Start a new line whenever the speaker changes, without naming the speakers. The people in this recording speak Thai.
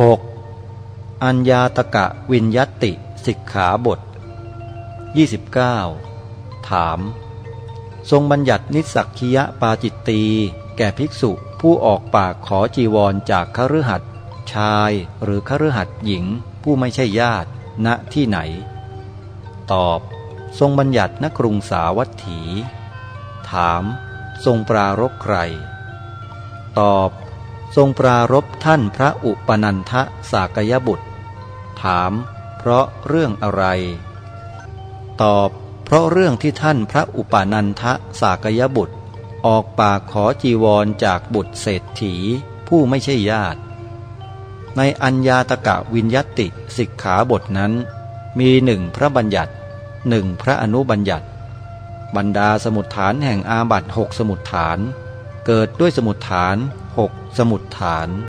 6. อัญญาตกะวินยติสิกขาบท 29 ถาม ทรงบัญญัตินิสักคียปาจิตตีแก่ภิกษุผู้ออกปากขอจีวรจากคฤหัสถ์ชายหรือคฤหัสถ์หญิงผู้ไม่ใช่ญาติณที่ไหน ตอบ ทรงบัญญัติณกรุงสาวัตถี ถาม ทรงปรารบใคร ตอบ ทรงปรารบท่านพระอุปนันทะสากยบุตร ถาม เพราะเรื่องอะไร ตอบ เพราะเรื่องที่ท่านพระอุปนันทะสากยบุตร ออกปากขอจีวรจากบุตรเศรษฐี ผู้ไม่ใช่ญาติ ในอัญญาตกะวินยติสิกขาบทนั้น มีหนึ่งพระบัญญัติหนึ่งพระอนุบัญญัติ บรรดาสมุดฐานแห่งอาบัตหกสมุดฐาน เกิดด้วยสมุดฐาน หกสมุดฐาน